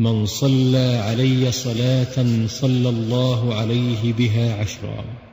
من صلى علي صلاة صلى الله عليه بها عشرا